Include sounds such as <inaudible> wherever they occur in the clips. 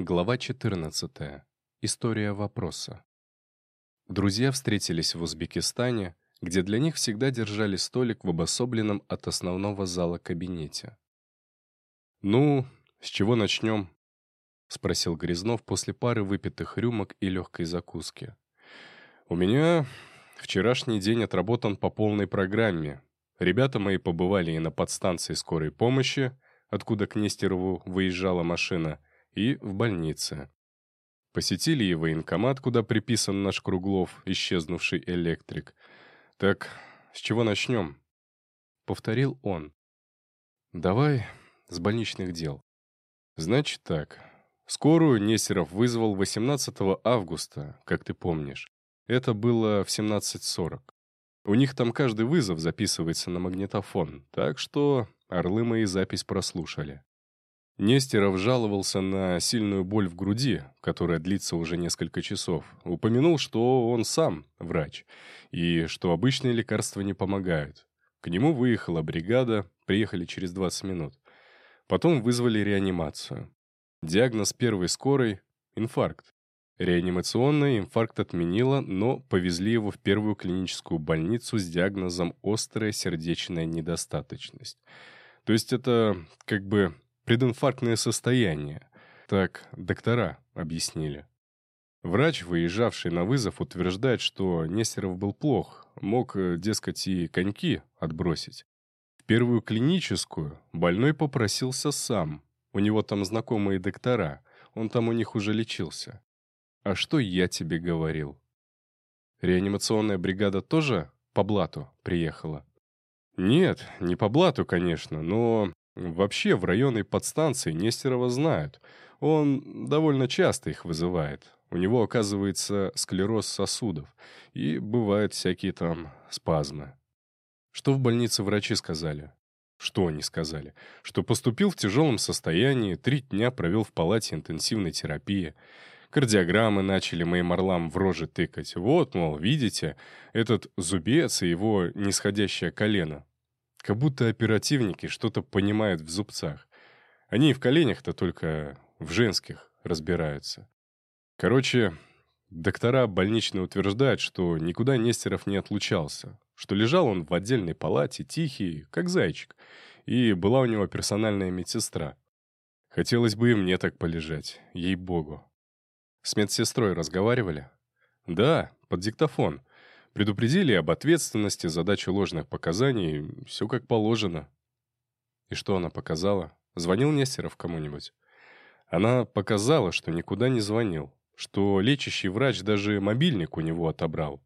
Глава 14. История вопроса. Друзья встретились в Узбекистане, где для них всегда держали столик в обособленном от основного зала кабинете. «Ну, с чего начнем?» — спросил Грязнов после пары выпитых рюмок и легкой закуски. «У меня вчерашний день отработан по полной программе. Ребята мои побывали и на подстанции скорой помощи, откуда к Нестерову выезжала машина — и в больнице. Посетили и военкомат, куда приписан наш Круглов, исчезнувший электрик. Так, с чего начнем? Повторил он. Давай с больничных дел. Значит так. Скорую Несеров вызвал 18 августа, как ты помнишь. Это было в 17.40. У них там каждый вызов записывается на магнитофон, так что орлы мои запись прослушали. Нестеров жаловался на сильную боль в груди, которая длится уже несколько часов. Упомянул, что он сам врач, и что обычные лекарства не помогают. К нему выехала бригада, приехали через 20 минут. Потом вызвали реанимацию. Диагноз первой скорой – инфаркт. Реанимационный инфаркт отменила, но повезли его в первую клиническую больницу с диагнозом «острая сердечная недостаточность». То есть это как бы прединфарктное состояние. Так доктора объяснили. Врач, выезжавший на вызов, утверждает, что Нестеров был плох, мог, э, дескать, и коньки отбросить. В первую клиническую больной попросился сам. У него там знакомые доктора, он там у них уже лечился. А что я тебе говорил? Реанимационная бригада тоже по блату приехала? Нет, не по блату, конечно, но Вообще, в районе подстанции Нестерова знают. Он довольно часто их вызывает. У него, оказывается, склероз сосудов. И бывают всякие там спазмы. Что в больнице врачи сказали? Что они сказали? Что поступил в тяжелом состоянии, три дня провел в палате интенсивной терапии. Кардиограммы начали моим орлам в рожи тыкать. Вот, мол, видите, этот зубец и его нисходящее колено. Как будто оперативники что-то понимают в зубцах. Они и в коленях-то только в женских разбираются. Короче, доктора больничные утверждают, что никуда Нестеров не отлучался, что лежал он в отдельной палате, тихий, как зайчик, и была у него персональная медсестра. Хотелось бы и мне так полежать, ей-богу. С медсестрой разговаривали? Да, под диктофон. Предупредили об ответственности за дачу ложных показаний, все как положено. И что она показала? Звонил Нестеров кому-нибудь? Она показала, что никуда не звонил, что лечащий врач даже мобильник у него отобрал,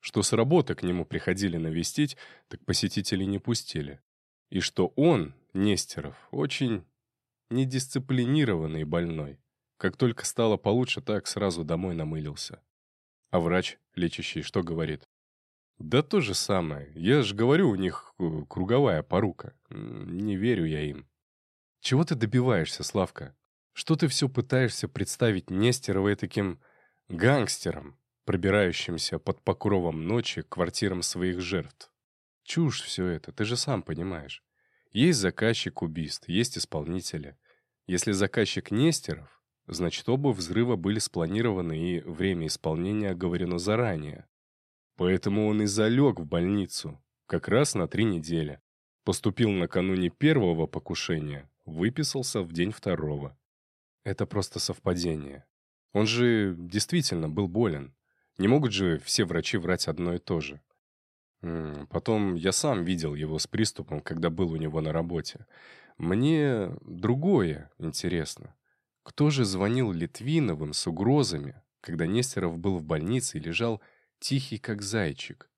что с работы к нему приходили навестить, так посетителей не пустили, и что он, Нестеров, очень недисциплинированный больной. Как только стало получше, так сразу домой намылился. А врач, лечащий, что говорит? Да то же самое. Я же говорю, у них э, круговая порука. Не верю я им. Чего ты добиваешься, Славка? Что ты все пытаешься представить Нестерова таким гангстером, пробирающимся под покровом ночи к квартирам своих жертв? Чушь все это, ты же сам понимаешь. Есть заказчик убийств, есть исполнители. Если заказчик Нестеров, Значит, оба взрыва были спланированы и время исполнения оговорено заранее. Поэтому он и залег в больницу, как раз на три недели. Поступил накануне первого покушения, выписался в день второго. Это просто совпадение. Он же действительно был болен. Не могут же все врачи врать одно и то же. Потом я сам видел его с приступом, когда был у него на работе. Мне другое интересно. Кто же звонил Литвиновым с угрозами, когда Нестеров был в больнице и лежал тихий, как зайчик?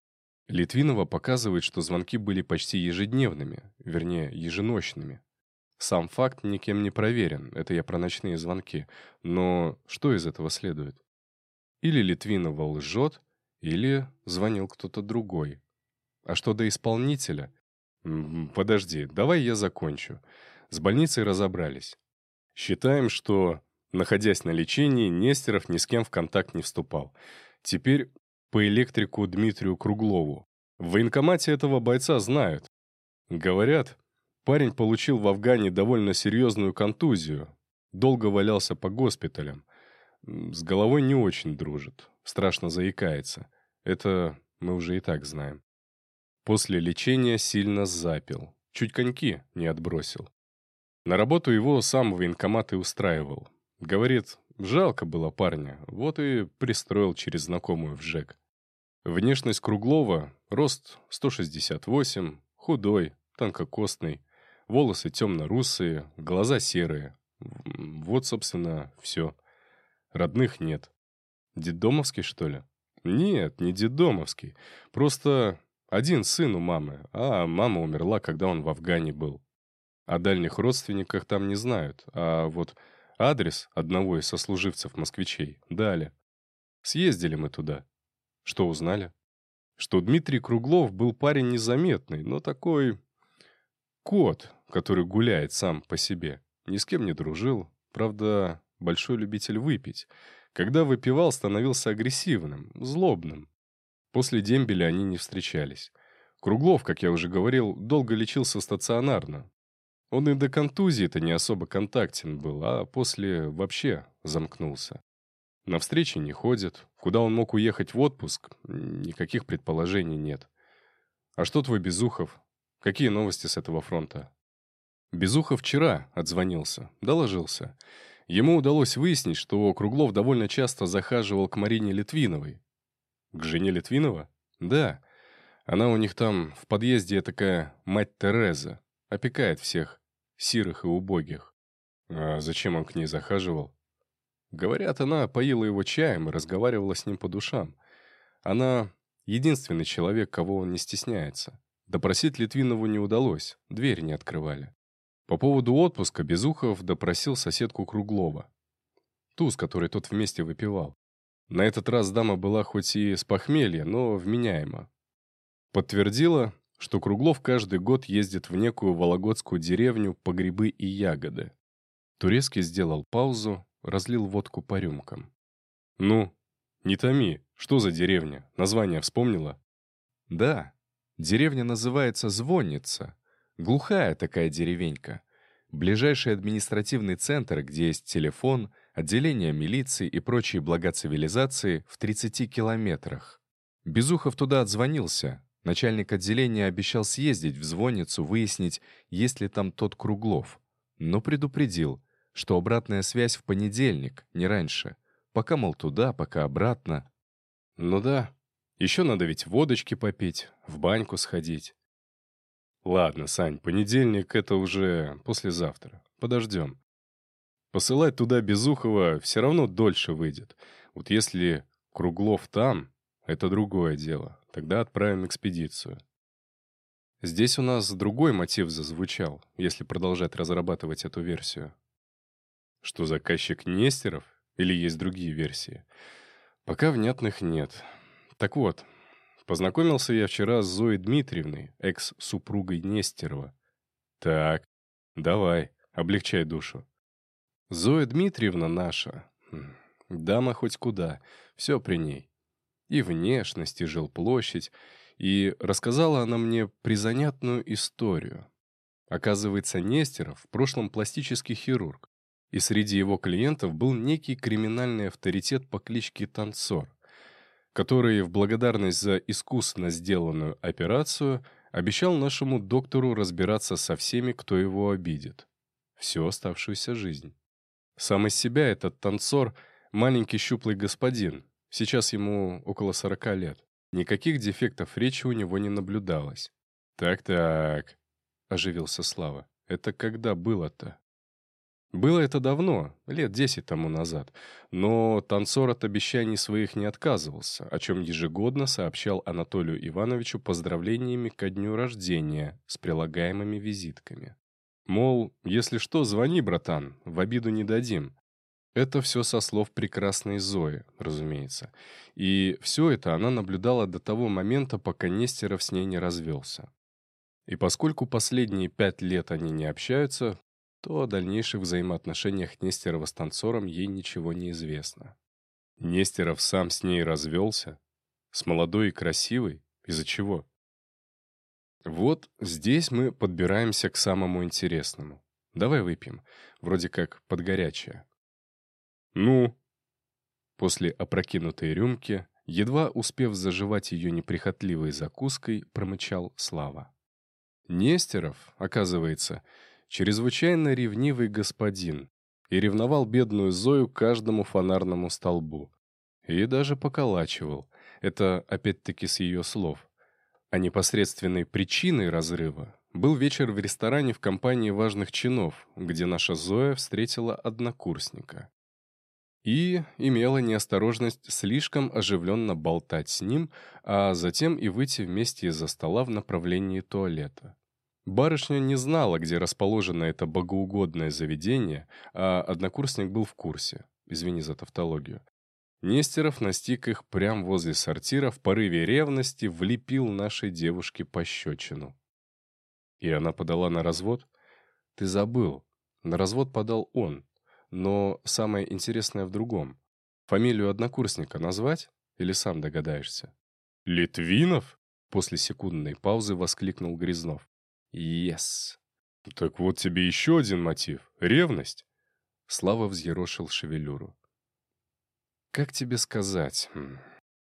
Литвинова показывает, что звонки были почти ежедневными, вернее, еженочными. Сам факт никем не проверен, это я про ночные звонки. Но что из этого следует? Или Литвинова лжет, или звонил кто-то другой. А что до исполнителя? Подожди, давай я закончу. С больницей разобрались. Считаем, что, находясь на лечении, Нестеров ни с кем в контакт не вступал. Теперь по электрику Дмитрию Круглову. В военкомате этого бойца знают. Говорят, парень получил в Афгане довольно серьезную контузию. Долго валялся по госпиталям. С головой не очень дружит, страшно заикается. Это мы уже и так знаем. После лечения сильно запил. Чуть коньки не отбросил. На работу его сам военкомат и устраивал. Говорит, жалко было парня, вот и пристроил через знакомую в ЖЭК. Внешность Круглова, рост 168, худой, тонкокостный, волосы темно-русые, глаза серые. Вот, собственно, все. Родных нет. Деддомовский, что ли? Нет, не деддомовский. Просто один сын у мамы, а мама умерла, когда он в Афгане был. О дальних родственниках там не знают, а вот адрес одного из сослуживцев-москвичей дали. Съездили мы туда. Что узнали? Что Дмитрий Круглов был парень незаметный, но такой... Кот, который гуляет сам по себе. Ни с кем не дружил. Правда, большой любитель выпить. Когда выпивал, становился агрессивным, злобным. После дембеля они не встречались. Круглов, как я уже говорил, долго лечился стационарно. Он и до контузии-то не особо контактен был, а после вообще замкнулся. На встречи не ходит. Куда он мог уехать в отпуск, никаких предположений нет. А что твой Безухов? Какие новости с этого фронта? Безухов вчера отзвонился, доложился. Ему удалось выяснить, что Круглов довольно часто захаживал к Марине Литвиновой. К жене Литвинова? Да. Она у них там в подъезде такая мать Тереза. Опекает всех, сирых и убогих. А зачем он к ней захаживал? Говорят, она поила его чаем и разговаривала с ним по душам. Она единственный человек, кого он не стесняется. Допросить Литвинову не удалось, дверь не открывали. По поводу отпуска Безухов допросил соседку Круглова. Ту, с которой тот вместе выпивал. На этот раз дама была хоть и с похмелья, но вменяема. Подтвердила, что Круглов каждый год ездит в некую вологодскую деревню по грибы и ягоды. Турецкий сделал паузу разлил водку по рюмкам. «Ну, не томи, что за деревня? Название вспомнила?» «Да, деревня называется Звонница. Глухая такая деревенька. Ближайший административный центр, где есть телефон, отделение милиции и прочие блага цивилизации в 30 километрах. Безухов туда отзвонился. Начальник отделения обещал съездить в Звонницу, выяснить, есть ли там тот Круглов. Но предупредил, что обратная связь в понедельник, не раньше. Пока, мол, туда, пока обратно. Ну да, еще надо ведь водочки попить, в баньку сходить. Ладно, Сань, понедельник — это уже послезавтра. Подождем. Посылать туда Безухова все равно дольше выйдет. Вот если Круглов там, это другое дело. Тогда отправим экспедицию. Здесь у нас другой мотив зазвучал, если продолжать разрабатывать эту версию. Что заказчик Нестеров? Или есть другие версии? Пока внятных нет. Так вот, познакомился я вчера с Зоей Дмитриевной, экс-супругой Нестерова. Так, давай, облегчай душу. Зоя Дмитриевна наша. Хм, дама хоть куда, все при ней. И внешность, и жилплощадь. И рассказала она мне призанятную историю. Оказывается, Нестеров в прошлом пластический хирург и среди его клиентов был некий криминальный авторитет по кличке Танцор, который в благодарность за искусно сделанную операцию обещал нашему доктору разбираться со всеми, кто его обидит. Всю оставшуюся жизнь. Сам из себя этот танцор — маленький щуплый господин, сейчас ему около сорока лет. Никаких дефектов речи у него не наблюдалось. «Так-так», — оживился Слава, — «это когда было-то?» Было это давно, лет десять тому назад, но танцор от обещаний своих не отказывался, о чем ежегодно сообщал Анатолию Ивановичу поздравлениями ко дню рождения с прилагаемыми визитками. Мол, если что, звони, братан, в обиду не дадим. Это все со слов прекрасной Зои, разумеется. И все это она наблюдала до того момента, пока Нестеров с ней не развелся. И поскольку последние пять лет они не общаются, то о дальнейших взаимоотношениях Нестерова с танцором ей ничего не известно. Нестеров сам с ней развелся? С молодой и красивой? Из-за чего? Вот здесь мы подбираемся к самому интересному. Давай выпьем. Вроде как под горячее». «Ну?» После опрокинутой рюмки, едва успев заживать ее неприхотливой закуской, промычал Слава. Нестеров, оказывается, чрезвычайно ревнивый господин, и ревновал бедную Зою каждому фонарному столбу. И даже поколачивал. Это опять-таки с ее слов. А непосредственной причиной разрыва был вечер в ресторане в компании важных чинов, где наша Зоя встретила однокурсника. И имела неосторожность слишком оживленно болтать с ним, а затем и выйти вместе из-за стола в направлении туалета. Барышня не знала, где расположено это богоугодное заведение, а однокурсник был в курсе. Извини за тавтологию. Нестеров настиг их прямо возле сортира, в порыве ревности влепил нашей девушке пощечину. И она подала на развод? Ты забыл. На развод подал он. Но самое интересное в другом. Фамилию однокурсника назвать? Или сам догадаешься? «Литвинов?» После секундной паузы воскликнул Грязнов. «Ес». «Так вот тебе еще один мотив — ревность». Слава взъерошил шевелюру. «Как тебе сказать?» хм.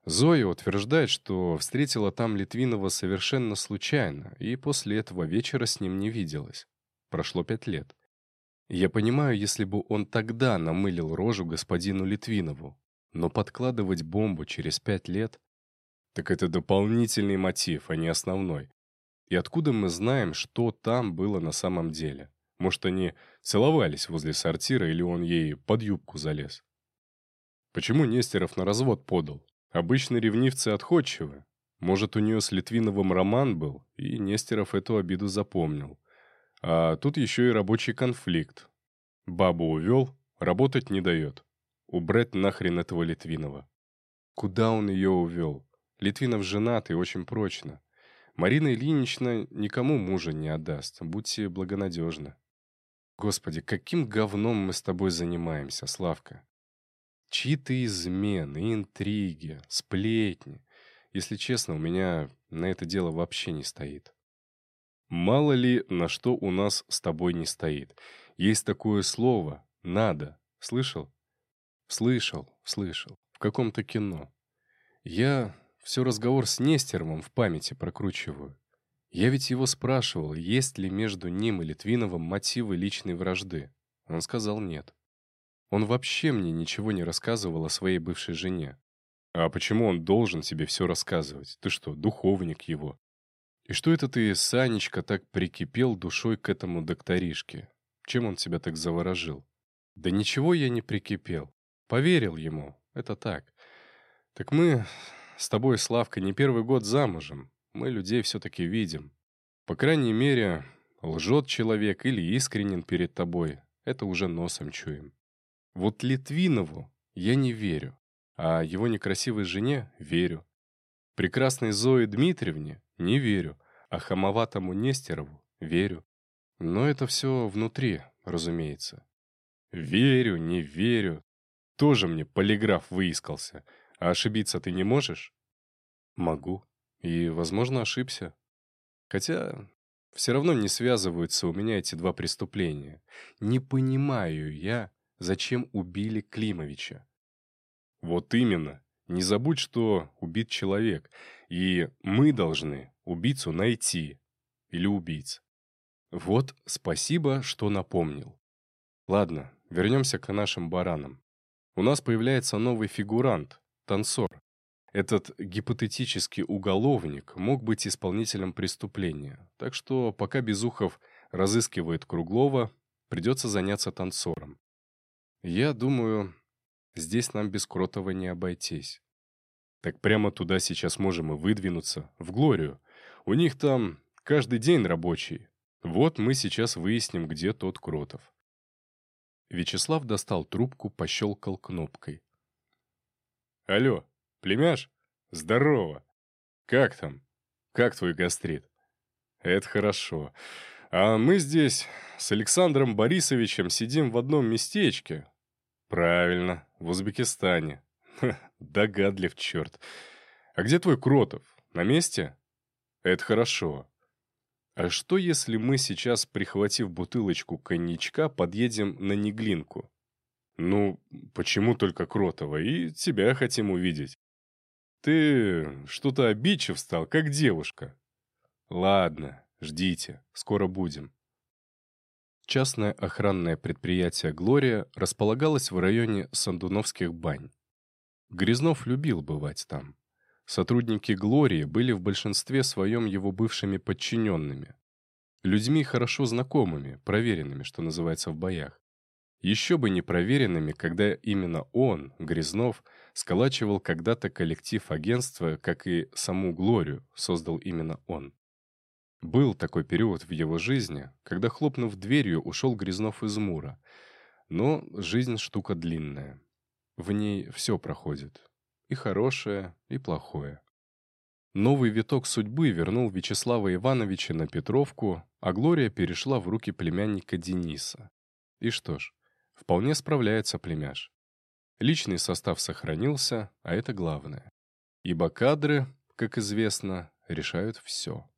Зоя утверждает, что встретила там Литвинова совершенно случайно, и после этого вечера с ним не виделась. Прошло пять лет. Я понимаю, если бы он тогда намылил рожу господину Литвинову, но подкладывать бомбу через пять лет... Так это дополнительный мотив, а не основной. И откуда мы знаем, что там было на самом деле? Может, они целовались возле сортира, или он ей под юбку залез? Почему Нестеров на развод подал? Обычно ревнивцы отходчивы. Может, у нее с Литвиновым роман был, и Нестеров эту обиду запомнил. А тут еще и рабочий конфликт. Бабу увел, работать не дает. Убрать нахрен этого Литвинова. Куда он ее увел? Литвинов женат и очень прочно. Марина Ильинична никому мужа не отдаст. Будьте благонадежны. Господи, каким говном мы с тобой занимаемся, Славка? Чьи-то измены, интриги, сплетни. Если честно, у меня на это дело вообще не стоит. Мало ли, на что у нас с тобой не стоит. Есть такое слово «надо». Слышал? Слышал, слышал. В каком-то кино. Я все разговор с Нестеровым в памяти прокручиваю. Я ведь его спрашивал, есть ли между ним и Литвиновым мотивы личной вражды. Он сказал нет. Он вообще мне ничего не рассказывал о своей бывшей жене. А почему он должен тебе все рассказывать? Ты что, духовник его? И что это ты, Санечка, так прикипел душой к этому докторишке? Чем он тебя так заворожил? Да ничего я не прикипел. Поверил ему. Это так. Так мы с тобой, Славка, не первый год замужем. Мы людей все-таки видим. По крайней мере, лжет человек или искренен перед тобой. Это уже носом чуем. Вот Литвинову я не верю, а его некрасивой жене верю. Прекрасной Зое Дмитриевне не верю, а хамоватому Нестерову верю. Но это все внутри, разумеется. Верю, не верю. Тоже мне полиграф выискался — а ошибиться ты не можешь? Могу. И, возможно, ошибся. Хотя все равно не связываются у меня эти два преступления. Не понимаю я, зачем убили Климовича. Вот именно. Не забудь, что убит человек, и мы должны убийцу найти. Или убийц. Вот спасибо, что напомнил. Ладно, вернемся к нашим баранам. У нас появляется новый фигурант, танцор. Этот гипотетический уголовник мог быть исполнителем преступления, так что пока Безухов разыскивает Круглова, придется заняться танцором. Я думаю, здесь нам без Кротова не обойтись. Так прямо туда сейчас можем и выдвинуться, в Глорию. У них там каждый день рабочий. Вот мы сейчас выясним, где тот Кротов. Вячеслав достал трубку, пощелкал кнопкой. Алло, племяш? Здорово. Как там? Как твой гастрит? Это хорошо. А мы здесь с Александром Борисовичем сидим в одном местечке. Правильно, в Узбекистане. Ха, <laughs> догадлив черт. А где твой Кротов? На месте? Это хорошо. А что, если мы сейчас, прихватив бутылочку коньячка, подъедем на Неглинку? Ну, почему только Кротова? И тебя хотим увидеть. Ты что-то обидчив стал, как девушка. Ладно, ждите, скоро будем. Частное охранное предприятие «Глория» располагалось в районе Сандуновских бань. Грязнов любил бывать там. Сотрудники «Глории» были в большинстве своем его бывшими подчиненными. Людьми хорошо знакомыми, проверенными, что называется, в боях. Еще бы не проверенными, когда именно он, Грязнов, сколачивал когда-то коллектив агентства, как и саму «Глорию» создал именно он. Был такой период в его жизни, когда, хлопнув дверью, ушел Грязнов из Мура. Но жизнь штука длинная. В ней все проходит. И хорошее, и плохое. Новый виток судьбы вернул Вячеслава Ивановича на Петровку, а Глория перешла в руки племянника Дениса. И что ж, вполне справляется племяш. Личный состав сохранился, а это главное. Ибо кадры, как известно, решают все.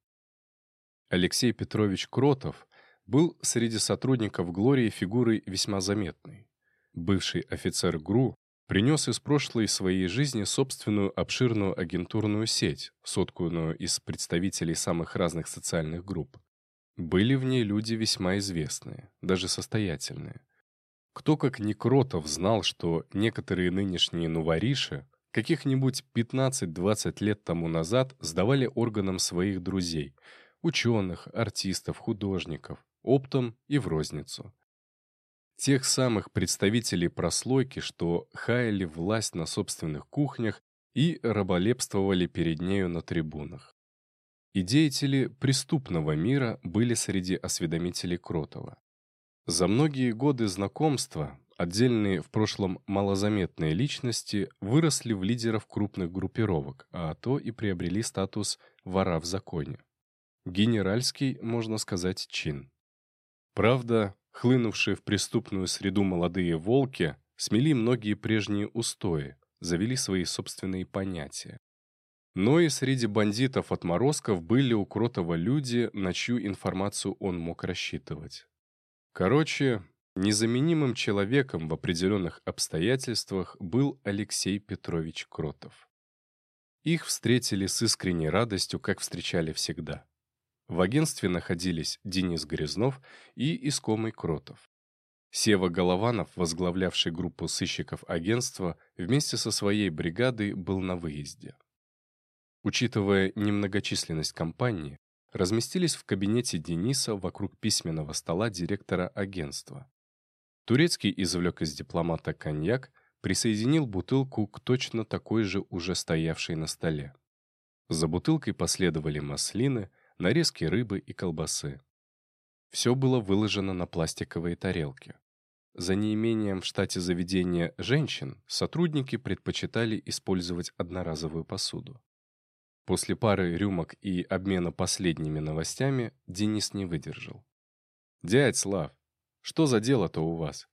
Алексей Петрович Кротов был среди сотрудников «Глории» фигурой весьма заметной. Бывший офицер ГРУ принес из прошлой своей жизни собственную обширную агентурную сеть, сотканную из представителей самых разных социальных групп. Были в ней люди весьма известные, даже состоятельные. Кто, как не Кротов, знал, что некоторые нынешние нувориши каких-нибудь 15-20 лет тому назад сдавали органам своих друзей – ученых, артистов, художников, оптом и в розницу. Тех самых представителей прослойки, что хаяли власть на собственных кухнях и раболепствовали перед нею на трибунах. И деятели преступного мира были среди осведомителей Кротова. За многие годы знакомства отдельные в прошлом малозаметные личности выросли в лидеров крупных группировок, а то и приобрели статус «вора в законе». Генеральский, можно сказать, чин. Правда, хлынувшие в преступную среду молодые волки смели многие прежние устои, завели свои собственные понятия. Но и среди бандитов-отморозков были у Кротова люди, на чью информацию он мог рассчитывать. Короче, незаменимым человеком в определенных обстоятельствах был Алексей Петрович Кротов. Их встретили с искренней радостью, как встречали всегда. В агентстве находились Денис Грязнов и искомый Кротов. Сева Голованов, возглавлявший группу сыщиков агентства, вместе со своей бригадой был на выезде. Учитывая немногочисленность компании, разместились в кабинете Дениса вокруг письменного стола директора агентства. Турецкий извлек из дипломата коньяк, присоединил бутылку к точно такой же уже стоявшей на столе. За бутылкой последовали маслины, нарезки рыбы и колбасы. Все было выложено на пластиковые тарелки. За неимением в штате заведения женщин сотрудники предпочитали использовать одноразовую посуду. После пары рюмок и обмена последними новостями Денис не выдержал. «Дядь Слав, что за дело-то у вас?»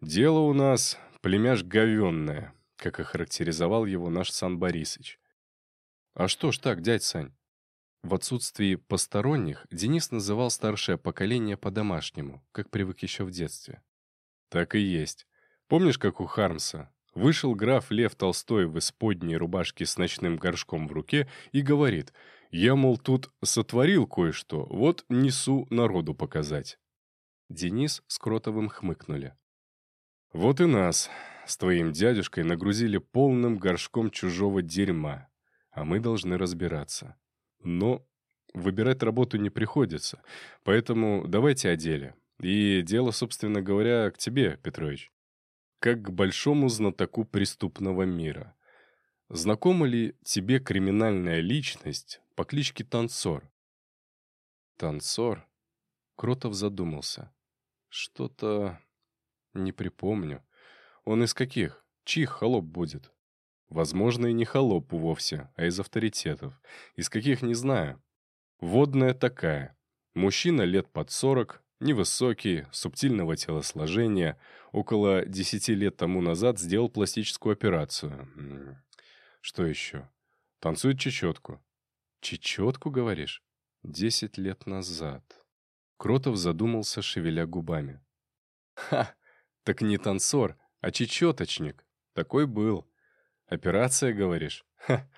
«Дело у нас племяш говенное», как охарактеризовал его наш Сан Борисыч. «А что ж так, дядь Сань? В отсутствии посторонних Денис называл старшее поколение по-домашнему, как привык еще в детстве. Так и есть. Помнишь, как у Хармса? Вышел граф Лев Толстой в исподней рубашке с ночным горшком в руке и говорит, «Я, мол, тут сотворил кое-что, вот несу народу показать». Денис с Кротовым хмыкнули. «Вот и нас с твоим дядюшкой нагрузили полным горшком чужого дерьма, а мы должны разбираться. Но выбирать работу не приходится. Поэтому давайте о деле. И дело, собственно говоря, к тебе, Петрович. Как к большому знатоку преступного мира. Знакома ли тебе криминальная личность по кличке Танцор? Танцор? Кротов задумался. Что-то... не припомню. Он из каких? Чьих холоп будет? Возможно, и не холоп вовсе, а из авторитетов. Из каких не знаю. Водная такая. Мужчина лет под сорок, невысокий, субтильного телосложения, около десяти лет тому назад сделал пластическую операцию. Что еще? Танцует чечетку. Чечетку, говоришь? Десять лет назад. Кротов задумался, шевеля губами. «Ха! Так не танцор, а чечеточник. Такой был. Операция, говоришь? <laughs> Ха!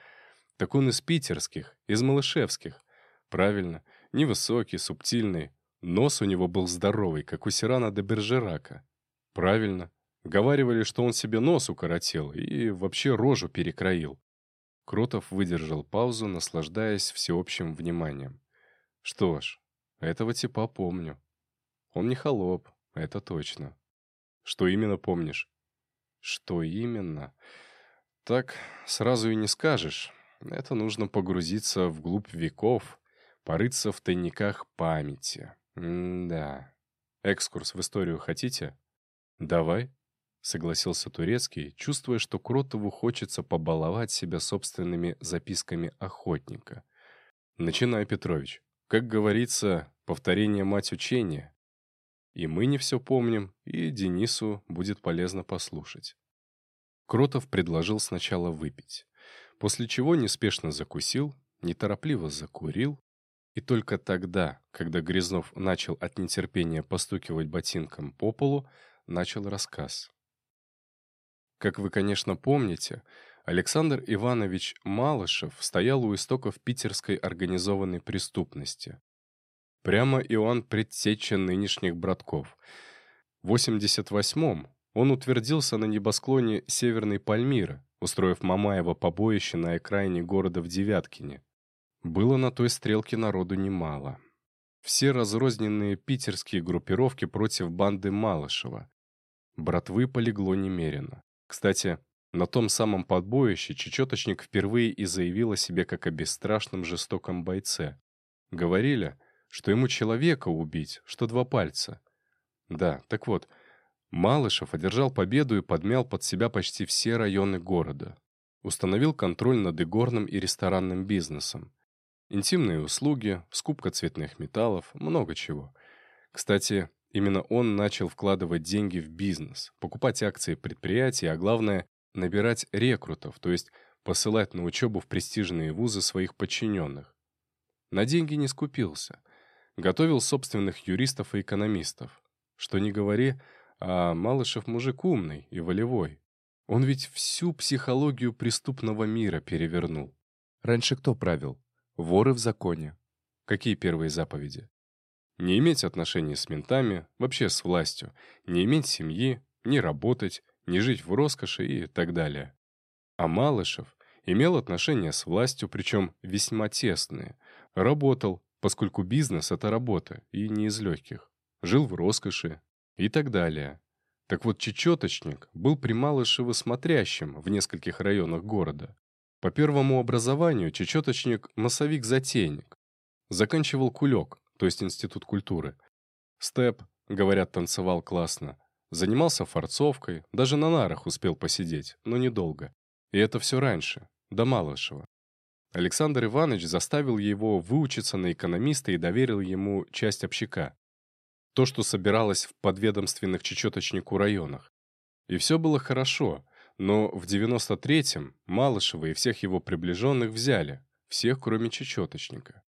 Так он из питерских, из малышевских. Правильно, невысокий, субтильный. Нос у него был здоровый, как у Сирана де Бержерака. Правильно. Говаривали, что он себе нос укоротил и вообще рожу перекроил. Кротов выдержал паузу, наслаждаясь всеобщим вниманием. Что ж, этого типа помню. Он не холоп, это точно. Что именно помнишь? Что именно? Так сразу и не скажешь. Это нужно погрузиться вглубь веков, порыться в тайниках памяти. М-да. Экскурс в историю хотите? Давай, согласился Турецкий, чувствуя, что Кротову хочется побаловать себя собственными записками охотника. Начинай, Петрович. Как говорится, повторение мать учения. И мы не все помним, и Денису будет полезно послушать. Кротов предложил сначала выпить, после чего неспешно закусил, неторопливо закурил, и только тогда, когда Грязнов начал от нетерпения постукивать ботинком по полу, начал рассказ. Как вы, конечно, помните, Александр Иванович Малышев стоял у истоков питерской организованной преступности. Прямо Иоанн предтеча нынешних братков. В 88-м он утвердился на небосклоне Северной Пальмиры, устроив Мамаева побоище на окраине города в Девяткине. Было на той стрелке народу немало. Все разрозненные питерские группировки против банды Малышева. Братвы полегло немерено. Кстати, на том самом подбоище чечеточник впервые и заявил о себе как о бесстрашном жестоком бойце. Говорили, что ему человека убить, что два пальца. Да, так вот, Малышев одержал победу и подмял под себя почти все районы города. Установил контроль над игорным и ресторанным бизнесом. Интимные услуги, скупка цветных металлов, много чего. Кстати, именно он начал вкладывать деньги в бизнес, покупать акции предприятий, а главное, набирать рекрутов, то есть посылать на учебу в престижные вузы своих подчиненных. На деньги не скупился – Готовил собственных юристов и экономистов. Что не говори, а Малышев мужик умный и волевой. Он ведь всю психологию преступного мира перевернул. Раньше кто правил? Воры в законе. Какие первые заповеди? Не иметь отношений с ментами, вообще с властью, не иметь семьи, не работать, не жить в роскоши и так далее. А Малышев имел отношения с властью, причем весьма тесные. Работал, поскольку бизнес — это работа, и не из легких. Жил в роскоши и так далее. Так вот, чечеточник был при Малышево смотрящим в нескольких районах города. По первому образованию чечеточник — массовик-затейник. Заканчивал кулек, то есть институт культуры. Степ, говорят, танцевал классно. Занимался форцовкой, даже на нарах успел посидеть, но недолго. И это все раньше, до Малышева. Александр Иванович заставил его выучиться на экономиста и доверил ему часть общака. То, что собиралось в подведомственных чечеточнику районах. И все было хорошо, но в 93-м Малышева и всех его приближенных взяли, всех, кроме чечеточника.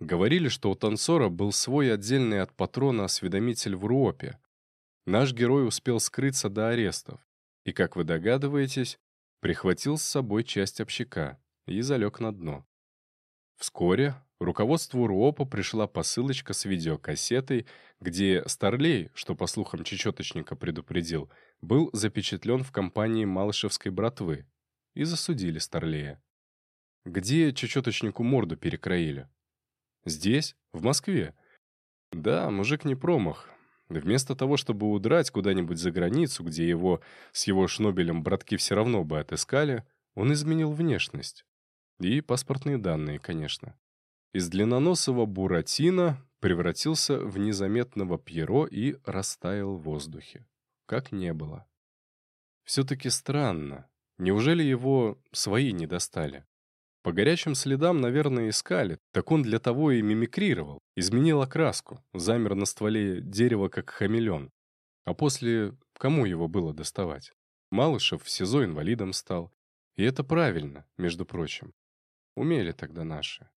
Говорили, что у танцора был свой отдельный от патрона осведомитель в РУОПе. Наш герой успел скрыться до арестов и, как вы догадываетесь, прихватил с собой часть общака и залег на дно. Вскоре руководству РУОПа пришла посылочка с видеокассетой, где Старлей, что по слухам чечеточника предупредил, был запечатлен в компании Малышевской братвы, и засудили Старлея. Где чечеточнику морду перекроили? Здесь, в Москве. Да, мужик не промах. Вместо того, чтобы удрать куда-нибудь за границу, где его с его шнобелем братки все равно бы отыскали, он изменил внешность. И паспортные данные, конечно. Из длинноносого Буратино превратился в незаметного Пьеро и растаял в воздухе. Как не было. Все-таки странно. Неужели его свои не достали? По горячим следам, наверное, искали. Так он для того и мимикрировал. Изменил окраску. Замер на стволе дерева, как хамелеон. А после кому его было доставать? Малышев в СИЗО инвалидом стал. И это правильно, между прочим. Умели тогда наши.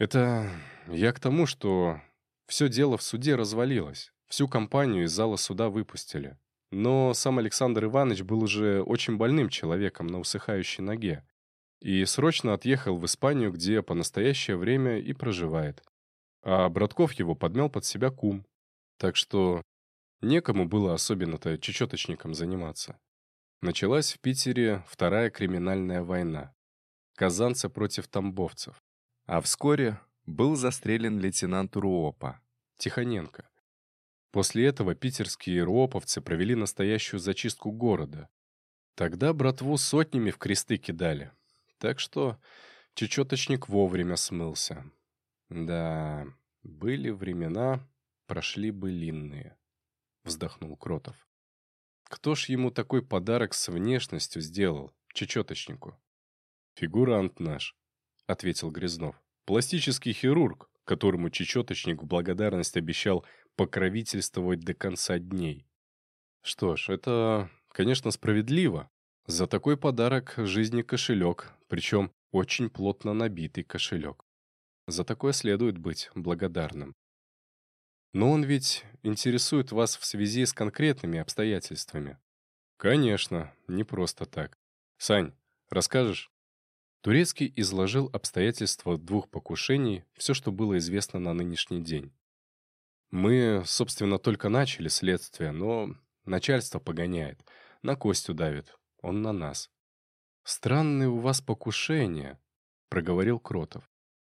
Это я к тому, что все дело в суде развалилось. Всю компанию из зала суда выпустили. Но сам Александр Иванович был уже очень больным человеком на усыхающей ноге и срочно отъехал в Испанию, где по настоящее время и проживает. А Братков его подмел под себя кум. Так что некому было особенно-то чечеточником заниматься. Началась в Питере Вторая криминальная война. Казанцы против тамбовцев. А вскоре был застрелен лейтенант РУОПа, Тихоненко. После этого питерские руоповцы провели настоящую зачистку города. Тогда братву сотнями в кресты кидали. Так что чечеточник вовремя смылся. Да, были времена, прошли былинные. Вздохнул Кротов. Кто ж ему такой подарок с внешностью сделал, чечеточнику? Фигурант наш, ответил Грязнов. Пластический хирург, которому чечеточник в благодарность обещал покровительствовать до конца дней. Что ж, это, конечно, справедливо. За такой подарок жизни кошелек, причем очень плотно набитый кошелек. За такое следует быть благодарным. Но он ведь интересует вас в связи с конкретными обстоятельствами. Конечно, не просто так. Сань, расскажешь? Турецкий изложил обстоятельства двух покушений, все, что было известно на нынешний день. Мы, собственно, только начали следствие, но начальство погоняет, на Костю давит, он на нас. «Странные у вас покушения», — проговорил Кротов.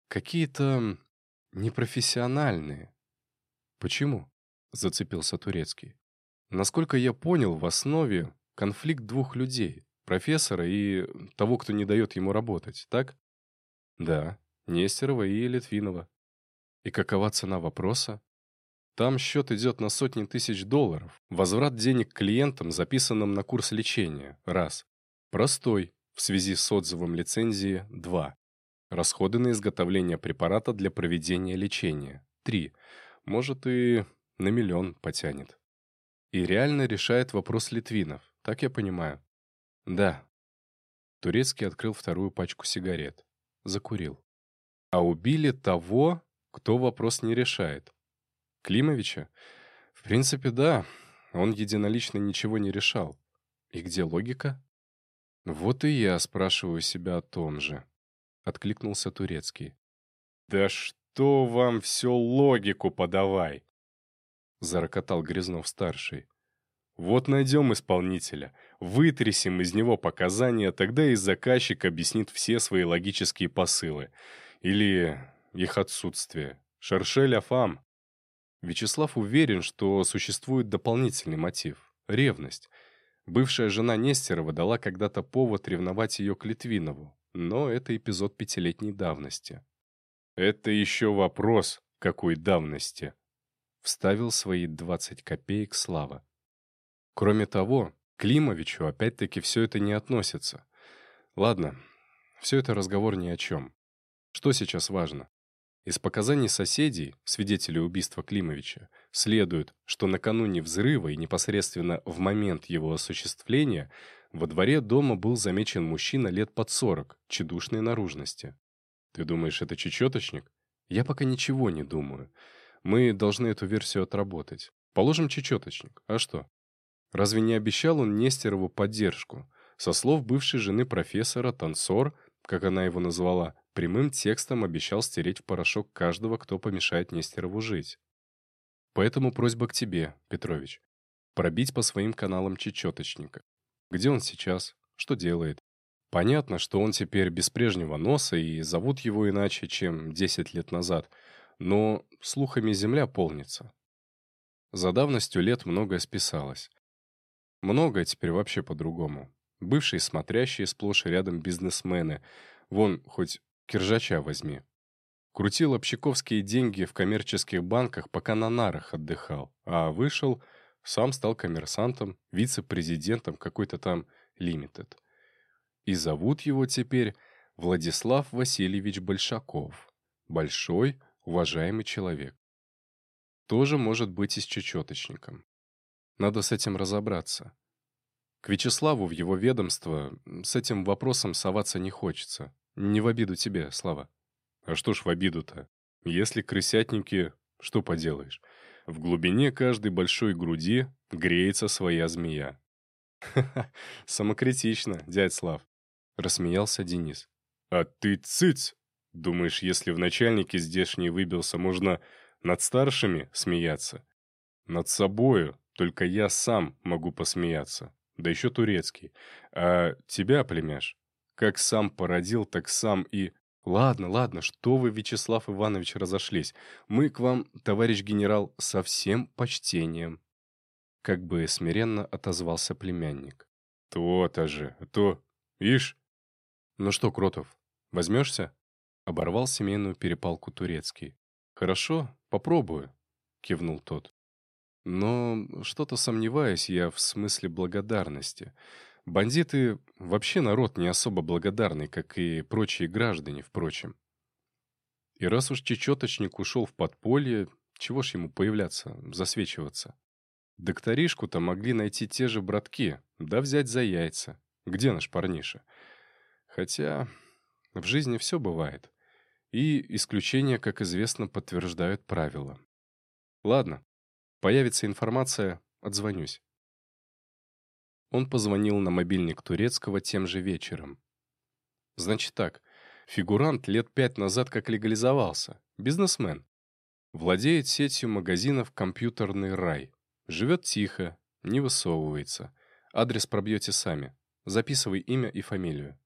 «Какие-то непрофессиональные». «Почему?» — зацепился Турецкий. «Насколько я понял, в основе конфликт двух людей профессора и того, кто не дает ему работать, так? Да, Нестерова и Литвинова. И какова цена вопроса? Там счет идет на сотни тысяч долларов. Возврат денег клиентам, записанным на курс лечения. Раз. Простой, в связи с отзывом лицензии. Два. Расходы на изготовление препарата для проведения лечения. Три. Может и на миллион потянет. И реально решает вопрос Литвинов, так я понимаю. Да. Турецкий открыл вторую пачку сигарет. Закурил. А убили того, кто вопрос не решает. Климовича? В принципе, да. Он единолично ничего не решал. И где логика? Вот и я спрашиваю себя о том же. Откликнулся Турецкий. Да что вам все логику подавай? Зарокотал Грязнов-старший. Вот найдем исполнителя, вытрясем из него показания, тогда и заказчик объяснит все свои логические посылы. Или их отсутствие. Шершель Афам. Вячеслав уверен, что существует дополнительный мотив – ревность. Бывшая жена Нестерова дала когда-то повод ревновать ее к Литвинову, но это эпизод пятилетней давности. «Это еще вопрос, какой давности?» Вставил свои 20 копеек Слава. Кроме того, Климовичу опять-таки все это не относится. Ладно, все это разговор ни о чем. Что сейчас важно? Из показаний соседей, свидетелей убийства Климовича, следует, что накануне взрыва и непосредственно в момент его осуществления во дворе дома был замечен мужчина лет под сорок, чедушной наружности. Ты думаешь, это чечеточник? Я пока ничего не думаю. Мы должны эту версию отработать. Положим чечеточник. А что? Разве не обещал он Нестерову поддержку? Со слов бывшей жены профессора, танцор, как она его назвала, прямым текстом обещал стереть в порошок каждого, кто помешает Нестерову жить. Поэтому просьба к тебе, Петрович. Пробить по своим каналам чечеточника. Где он сейчас? Что делает? Понятно, что он теперь без прежнего носа и зовут его иначе, чем 10 лет назад, но слухами земля полнится. За давностью лет многое списалось. Многое теперь вообще по-другому. Бывшие смотрящие сплошь и рядом бизнесмены. Вон, хоть киржача возьми. Крутил общаковские деньги в коммерческих банках, пока на нарах отдыхал. А вышел, сам стал коммерсантом, вице-президентом какой-то там лимитед. И зовут его теперь Владислав Васильевич Большаков. Большой, уважаемый человек. Тоже может быть и с чечеточником. Надо с этим разобраться. К Вячеславу в его ведомство с этим вопросом соваться не хочется. Не в обиду тебе, Слава. А что ж в обиду-то? Если крысятники, что поделаешь? В глубине каждой большой груди греется своя змея. «Ха-ха, самокритично, дядь Слав», — рассмеялся Денис. «А ты цыц! Думаешь, если в начальнике здешний выбился, можно над старшими смеяться? Над собою только я сам могу посмеяться, да еще турецкий. А тебя, племяш, как сам породил, так сам и... Ладно, ладно, что вы, Вячеслав Иванович, разошлись. Мы к вам, товарищ генерал, со всем почтением. Как бы смиренно отозвался племянник. То-то же, то... Ишь! Ну что, Кротов, возьмешься? Оборвал семейную перепалку турецкий. «Хорошо, попробую», — кивнул тот. «Но что-то сомневаюсь я в смысле благодарности. Бандиты вообще народ не особо благодарный, как и прочие граждане, впрочем. И раз уж чечеточник ушел в подполье, чего ж ему появляться, засвечиваться? Докторишку-то могли найти те же братки, да взять за яйца. Где наш парниша? Хотя в жизни все бывает. И исключения, как известно, подтверждают правила. Ладно, появится информация, отзвонюсь. Он позвонил на мобильник турецкого тем же вечером. Значит так, фигурант лет пять назад как легализовался. Бизнесмен. Владеет сетью магазинов «Компьютерный рай». Живет тихо, не высовывается. Адрес пробьете сами. Записывай имя и фамилию.